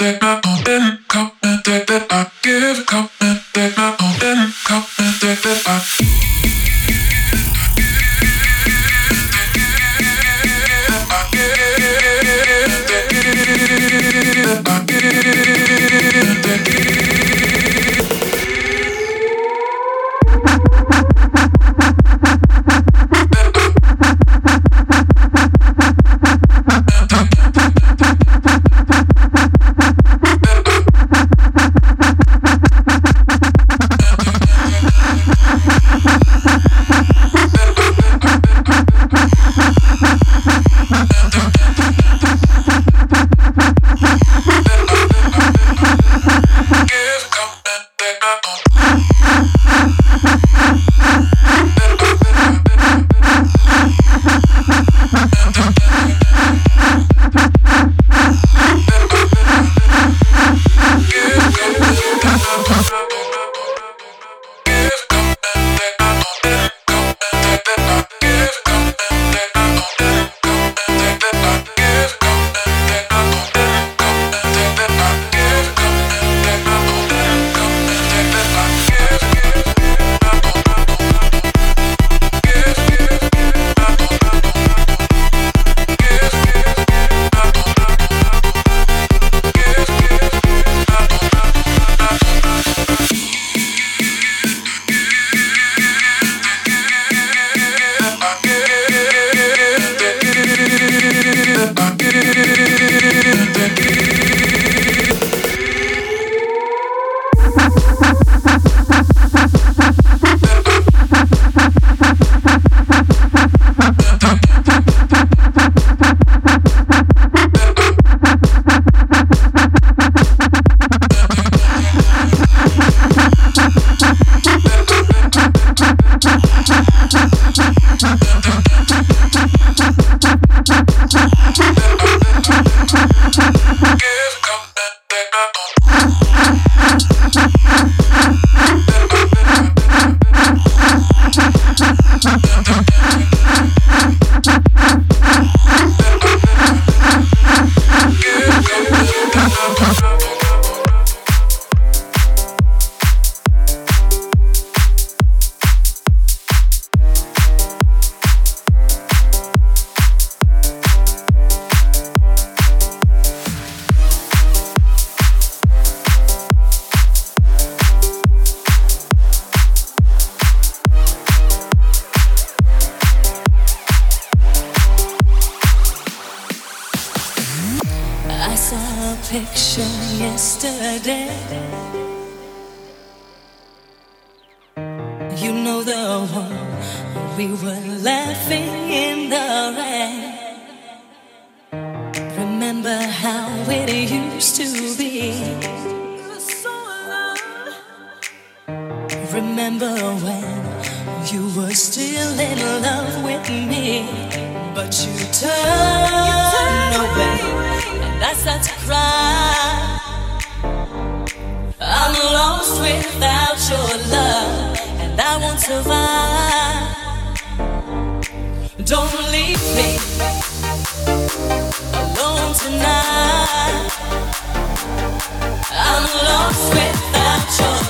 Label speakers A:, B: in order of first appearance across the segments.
A: that I give, comment that I own, comment that I alone when it used to be. Remember when you were still in love with me, but you turned away, and I started to cry. I'm lost without your love, and I won't survive.
B: Don't leave me alone tonight. I'm lost without you.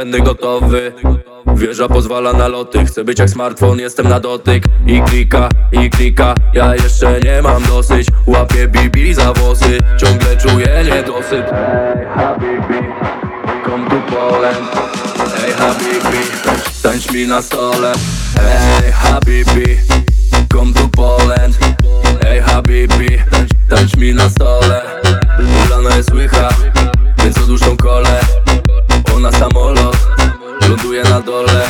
B: Niezbędny gotowy.
C: Wieża pozwala na loty, chcę być jak smartfon, jestem na dotyk. I klika, i klika, ja jeszcze nie mam dosyć. Łapię bibi za włosy, ciągle czuję niedosyt. Ej habibi, come to Poland Ej habibi, tańcz mi na stole. Ej habibi, come to Poland Ej habibi, tańcz, tańcz mi na stole. Ulana jest łycha, więc odłóż tą kolę. Ona samolot, ląduje na dole.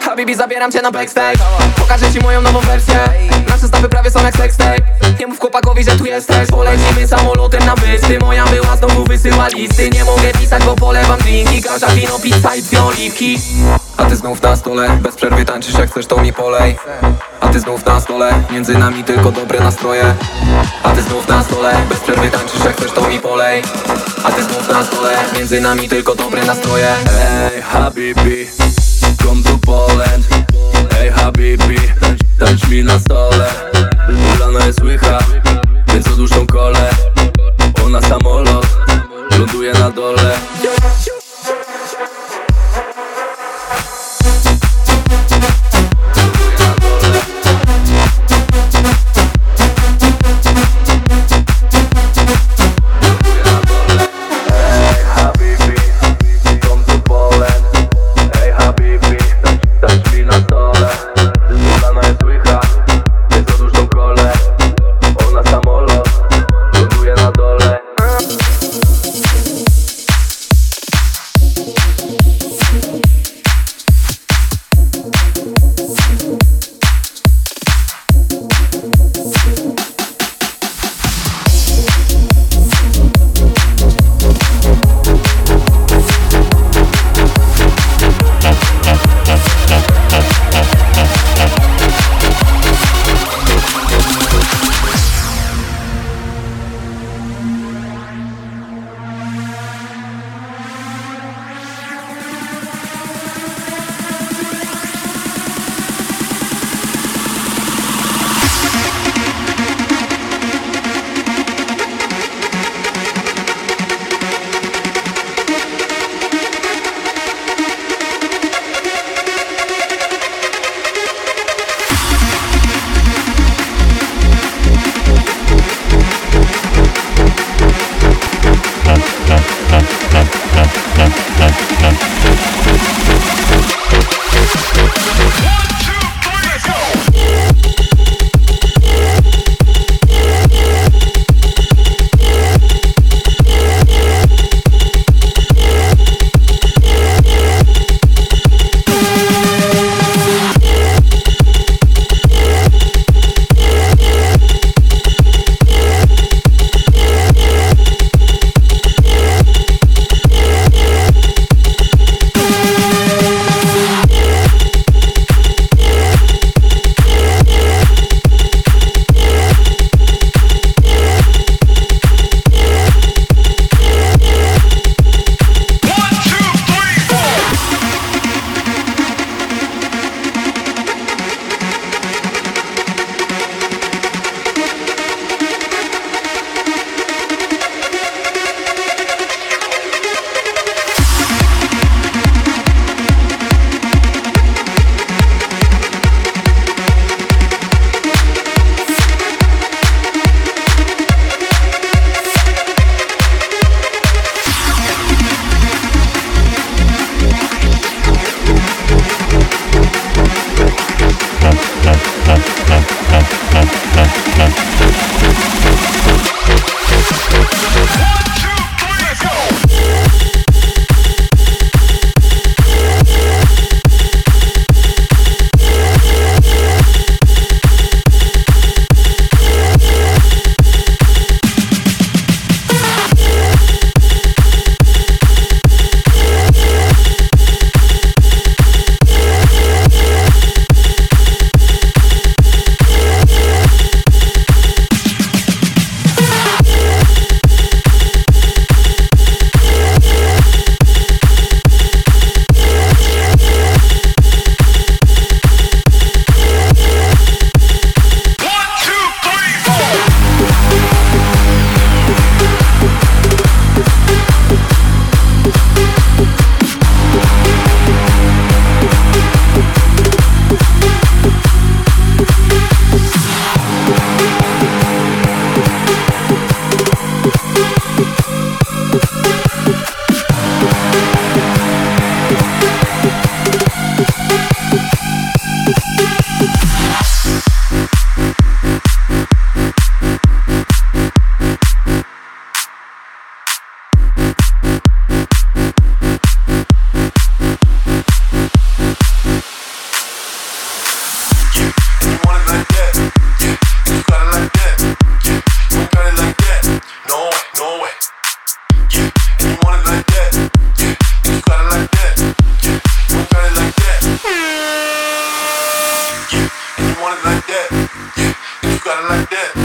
D: Habibi, zabieram cię na backstage. Pokażę ci moją nową wersję. Nasze stopy prawie są jak sextape Nie mów chłopakowi, że tu jesteś. Polecimy samolotem na wyspy. Moja była znowu wysyła listy. Nie mogę pisać, bo polewam drinki. Kasza, wino, pizza i dwie oliwki A ty znów na stole Bez przerwy tańczysz, jak chcesz to mi polej. A ty znów na stole Między nami tylko dobre nastroje. A ty znów na stole Bez przerwy tańczysz, jak chcesz to mi polej. A ty znów na stole Między nami tylko dobre nastroje.
C: Ej habibi, come to Poland Ej habibi, tańcz, mi na stole. Ulana jest łycha, więc odłóż tą kolę Ona samolot, ląduje na dole
E: sounding like that.